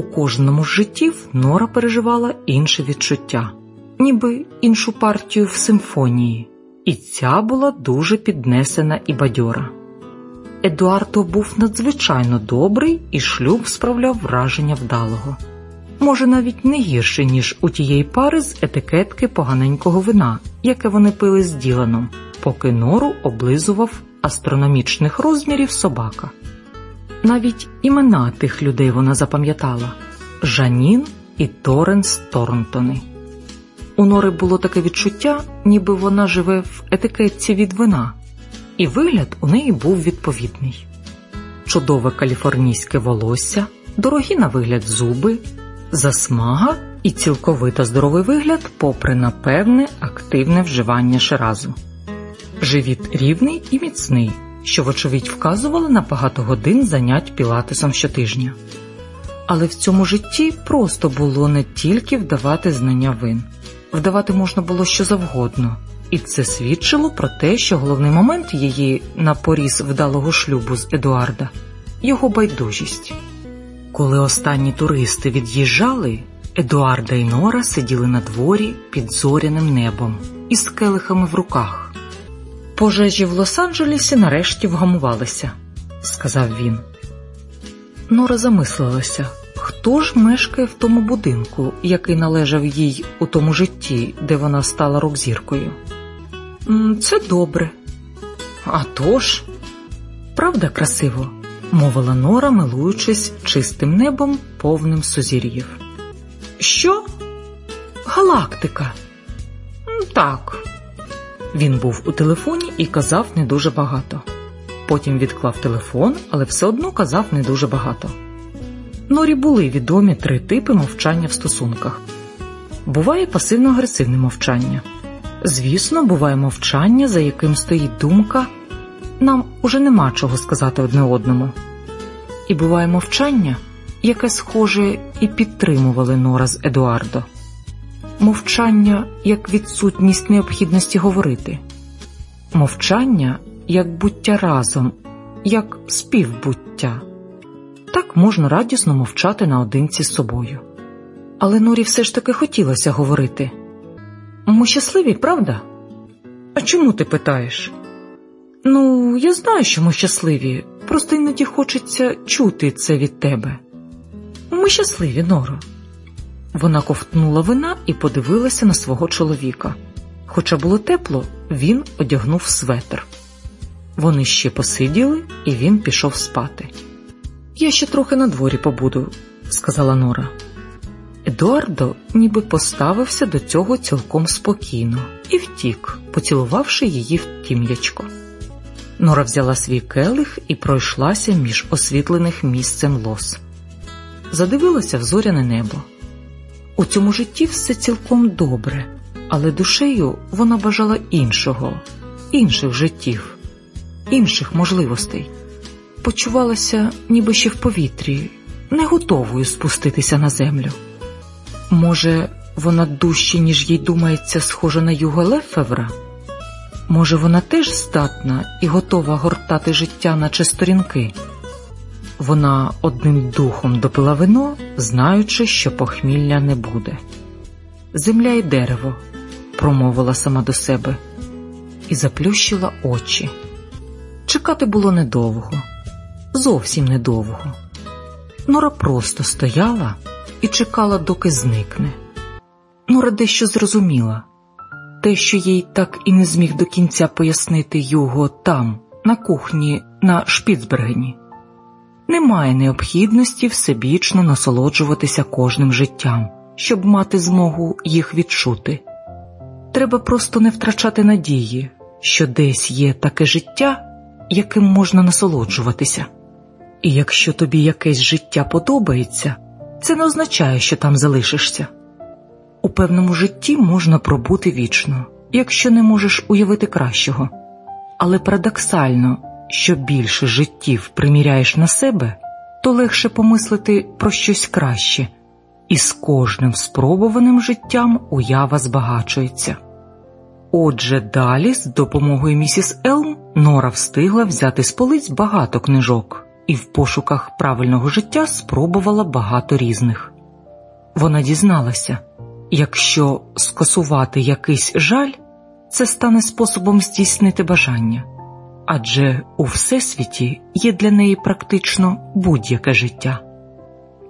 у кожному з життів Нора переживала інше відчуття, ніби іншу партію в симфонії, і ця була дуже піднесена і бадьора. Едуардо був надзвичайно добрий, і шлюб справляв враження вдалого. Може, навіть не гірше, ніж у тієї пари з етикетки поганенького вина, яке вони пили з Діланом, поки нору облизував астрономічних розмірів собака. Навіть імена тих людей вона запам'ятала Жанін і Торренс Торнтони. У Нори було таке відчуття, ніби вона живе в етикетці від вина, і вигляд у неї був відповідний: чудове каліфорнійське волосся, дорогі на вигляд зуби, засмага і цілковито здоровий вигляд, попри напевне активне вживання ширазу. Живіт рівний і міцний, що, вочевидь, вказувало на багато годин занять пілатесом щотижня. Але в цьому житті просто було не тільки вдавати знання вин, вдавати можна було що завгодно, і це свідчило про те, що головний момент її на поріз вдалого шлюбу з Едуарда його байдужість. Коли останні туристи від'їжджали, Едуарда і Нора сиділи на дворі під зоряним небом із келихами в руках. Пожежі в Лос-Анджелесі нарешті вгамувалися, сказав він. Нора замислилася, хто ж мешкає в тому будинку, який належав їй у тому житті, де вона стала рок-зіркою. Це добре. «А тож, правда, красиво, мовила Нора, милуючись чистим небом, повним сузір'їв. Що? Галактика? Так. Він був у телефоні і казав не дуже багато. Потім відклав телефон, але все одно казав не дуже багато. Норі були відомі три типи мовчання в стосунках. Буває пасивно-агресивне мовчання. Звісно, буває мовчання, за яким стоїть думка, нам уже нема чого сказати одне одному. І буває мовчання, яке схоже і підтримували Нора з Едуардо. Мовчання як відсутність необхідності говорити, мовчання як буття разом, як співбуття. Так можна радісно мовчати наодинці з собою. Але Норі все ж таки хотілося говорити. Ми щасливі, правда? А чому ти питаєш? Ну, я знаю, що ми щасливі, просто іноді хочеться чути це від тебе. Ми щасливі, Норо. Вона ковтнула вина і подивилася на свого чоловіка. Хоча було тепло, він одягнув светр. Вони ще посиділи, і він пішов спати. Я ще трохи на дворі побуду, сказала Нора. Едуардо ніби поставився до цього цілком спокійно і втік, поцілувавши її в тім'ячко. Нора взяла свій келих і пройшлася між освітлених місцем лос. Задивилася в зоряне небо. У цьому житті все цілком добре, але душею вона бажала іншого, інших життів, інших можливостей. Почувалася, ніби ще в повітрі, не готовою спуститися на землю. Може, вона дужче, ніж їй думається, схожа на Юго Лефевра? Може, вона теж здатна і готова гортати життя, наче сторінки? Вона одним духом допила вино, знаючи, що похмілля не буде. Земля і дерево, промовила сама до себе, і заплющила очі. Чекати було недовго, зовсім недовго. Нора просто стояла і чекала, доки зникне. Нора дещо зрозуміла те, що їй так і не зміг до кінця пояснити його там, на кухні на Шпіцбергені. Немає необхідності всебічно насолоджуватися кожним життям, щоб мати змогу їх відчути. Треба просто не втрачати надії, що десь є таке життя, яким можна насолоджуватися. І якщо тобі якесь життя подобається, це не означає, що там залишишся. У певному житті можна пробути вічно, якщо не можеш уявити кращого, але парадоксально, що більше життів приміряєш на себе, то легше помислити про щось краще, і з кожним спробуваним життям уява збагачується. Отже, далі, з допомогою місіс Елм, Нора встигла взяти з полиць багато книжок і в пошуках правильного життя спробувала багато різних. Вона дізналася, якщо скасувати якийсь жаль, це стане способом здійснити бажання, адже у всесвіті є для неї практично будь-яке життя.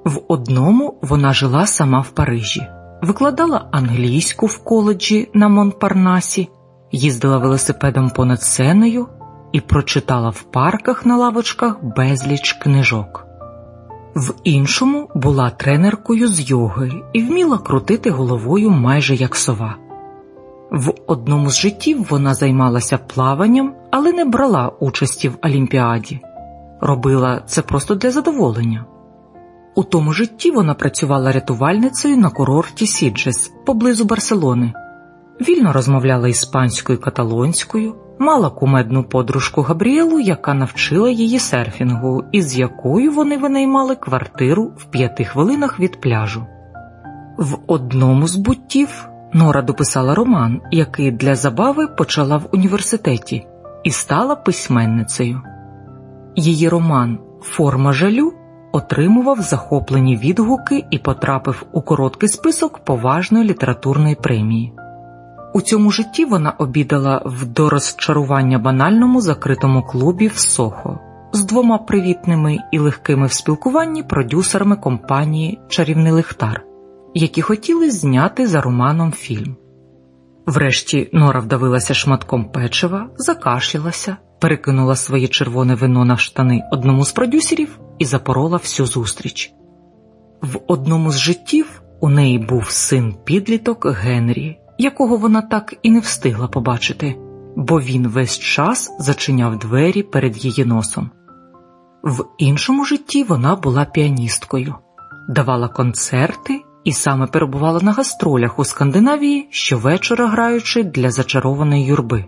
В одному вона жила сама в Парижі, викладала англійську в коледжі на Монпарнасі, їздила велосипедом понад сеною і прочитала в парках на лавочках безліч книжок. В іншому була тренеркою з йоги і вміла крутити головою майже як сова. В одному з життів вона займалася плаванням, але не брала участі в Олімпіаді, робила це просто для задоволення. У тому житті вона працювала рятувальницею на курорті Сіджес поблизу Барселони, вільно розмовляла іспанською і каталонською, мала кумедну подружку Габріелу, яка навчила її серфінгу, і з якою вони винаймали квартиру в п'яти хвилинах від пляжу. В одному з буттів Нора дописала роман, який для забави почала в університеті, і стала письменницею. Її роман Форма жалю отримував захоплені відгуки і потрапив у короткий список поважної літературної премії. У цьому житті вона обідала в до розчарування банальному закритому клубі в Сохо з двома привітними і легкими в спілкуванні продюсерами компанії Чарівний Лихтар, які хотіли зняти за романом фільм. Врешті Нора вдавилася шматком печива, закашлялася, перекинула своє червоне вино на штани одному з продюсерів і запорола всю зустріч. В одному з життів у неї був син підліток Генрі, якого вона так і не встигла побачити, бо він весь час зачиняв двері перед її носом. В іншому житті вона була піаністкою, давала концерти і саме перебувала на гастролях у Скандинавії щовечора граючи для зачарованої юрби.